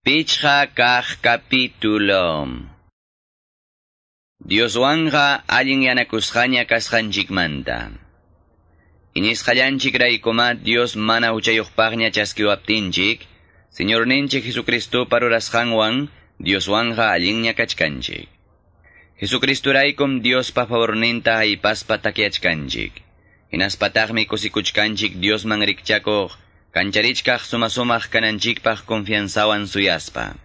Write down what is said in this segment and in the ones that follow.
Pichha kah kapitulo. Dios wanga alin yanakusqaña kasqanchikmanta. Inisqallanchik raykumat Dios mana uchayuqpaqña chaskiwaptinchik, Señor ninchik Jesucristo parurasqanwan Dios wanga allinña kachkanchik. Jesucristo raykum Dios pa favorninta haypaspa takiachkanchik. Dios man rikchakoq, Kancharichkaq sumasumaq kananchikpaq confianzawan suyaspa.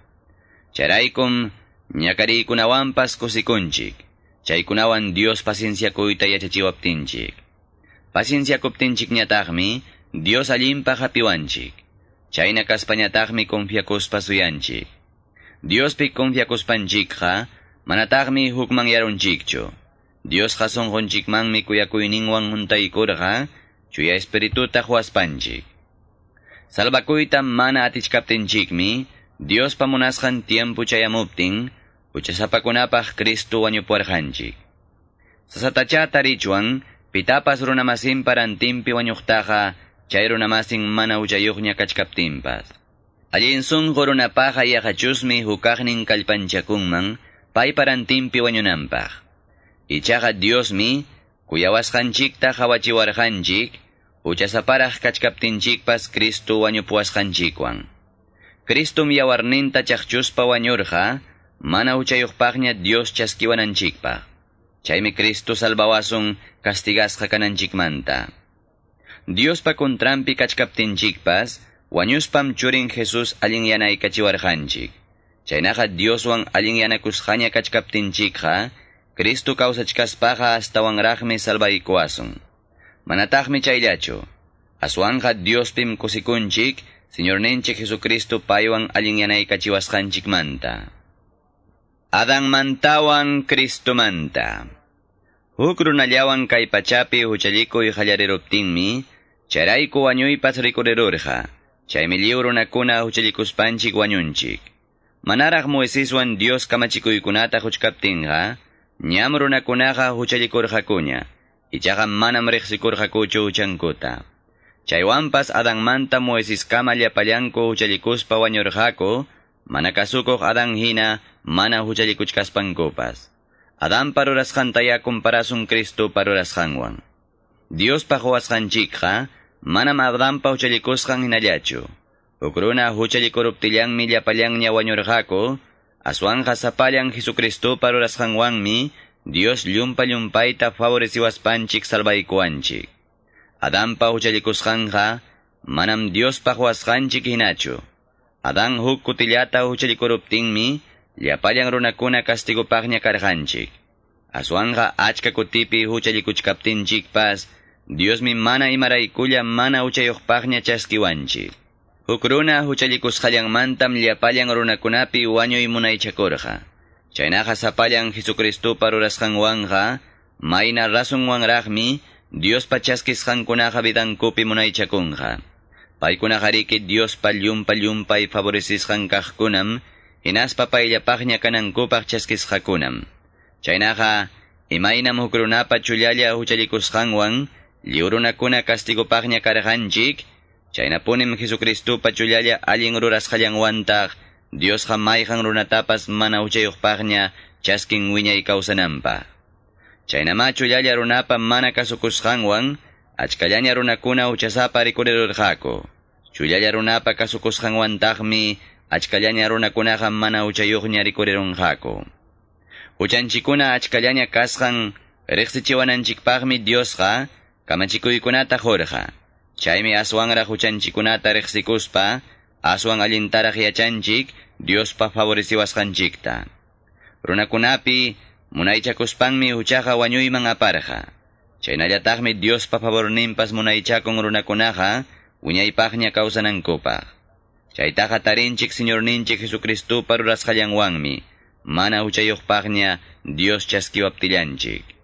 Charaykum, ñakariykunawanpas kusikunchik. Chaykunawan Dios pacienciakuyta yachachiwaptinchik. Pacienciakuptinchik ñataqmi, Dios allinpa hapiwanchik. Chayna kaspañataqmi confiakuspa suyanchik. Diospi confiakuspanchikqa, manataqmi hukman yarunchikchu. Dios qasunqunchikmanmi kuyakuyninwan huntaykurqa, chuya espirituta huaspanchik. Salvakuyta mana atichkaptinchikmi, Dios pamunasqan tiempo chayamuptin, uchasapakunapaq Cristo wañupuarqanchik. Sasatachata richuan, pitapas runamasin parantimpi wañuqtaqa, chay runamasin mana uchayuqña kachkaptinpas. Allinsun runapaqa yaqachusmi hukaqnin kallpanchakunman, pay parantimpi wañunanpaq. Ichaqa Diosmi, kuyawasqanchikta hawachiwarqanchik, uchasaparaq kachkaptinchikpas Cristo wañupuwasqanchikwan. Cristum yawarninta chaqchuspa wañurqa, mana uchayuqpaqña Dios chaskiwananchikpaq. Chaymi Cristo salvawasun castigasqa kananchikmanta. Diospa kontrampi kachkaptinchikpas, wañuspam churin Jesus allin yanaykachiwarqanchik. Chaynaqa Dioswan allin yanakusqaña kachkaptinchikqa, Cristo kawsachkaspaqa astawanraqmi salvaykuwasun. Manataqmi chayllachu. Aswanja Diospim kusikunchik, Señor ninchik Jesucristo paywan allinyanay kachiwasqanchik manta. Adang mantawan Cristo manta. Huk runallawan kay pachapi huchalikoy hallariruptinmi, charayko wañuypas rikurirurja, chaymi liw runakuna huchalikuspanchik wañunchik. Manaraq Moiseswan Dios kamachikuykunata huchkaptinga, ñam runakunaqa huchalikurjakuña, ichaqa manam riqsikurqakuchu uchankuta. Chaywanpas Adanmanta Moisiskama llapallanku huchalikuspa wañurqaku, mana kasukuq Adan hina mana huchalikuchkaspankupas. Adan parurasqantaya comparasun Cristo parurasqanwan. Dios pahuasqanchikqa, manam Adanpa huchalikusqan hinallachu. Ukruna huchalikuruptillanmi llapallanña wañurqaku, aswanja sapallan Jesucristo parurasqanwanmi, Dios llumpa llumpayta favoreciwaspanchik salvaykuanchik. Adanpa huchalikusqanja, manam Diospa huasqanchik hinachu. Adan huk kutillata huchalikuruptinmi, llapallan runakuna castigopaqña karqanchik. Aswanja achka kutipi huchalikuchkaptinchikpas, Diosmi mana imaraykulla mana huchayuqpaqña chaskiwanchik. Huk runa huchalikusqallanmantam llapallan runakunapi wañuy munaychakurqa. Chaynaqa sapallan Jesucristo parurasqanwanqa, mayna rasunwanraqmi, Dios pachaskisqankunaqa vidankupi munaychakunqa. Paykunaqariki Dios palyumpa llumpay favorecisqan kaqkunam, hinaspa payllapaqña kanankupaq chaskisqakunam. Chaynaqa, imaynam huk runapa chullalla huchalikusqanwan, liwrunakuna castigopaqña karqanchik, chaynapunim Jesucristupa chullalla allin rurasqallanwantaq, Dios jamayhan runatapas mana uchayuqpaqña chaskin wiñay kawsananpaq. Chaynama chullalla runapa mana kasukusqanwan, achkallaña runakuna uchasapa rikurirurqaku. Chullalla runapa kasukusqanwantaqmi, achkallaña runakunaqa mana uchayuqña rikurirunqaku. Uchanchikuna achkallaña kasqan, riqsichiwananchikpaqmi Diosqa, kamachikuykunata jorqa. Chaymi aswanraq uchanchikunata riqsikuspa, aswan allintaraq yachanchik, Diospa favoreciwasqanchikta. Runakunapi, munaychakuspanmi huchaqa wañuyman aparqa. Chaynallataqmi Diospa favorninpas munaychakun runakunaqa, wiñaypaqña kawsanankupaq. Chaytaqa tarinchik Señor ninchik Jesucristupa rurasqallanwanmi, mana huchayuqpaqña Dios chaskiwaptillanchik.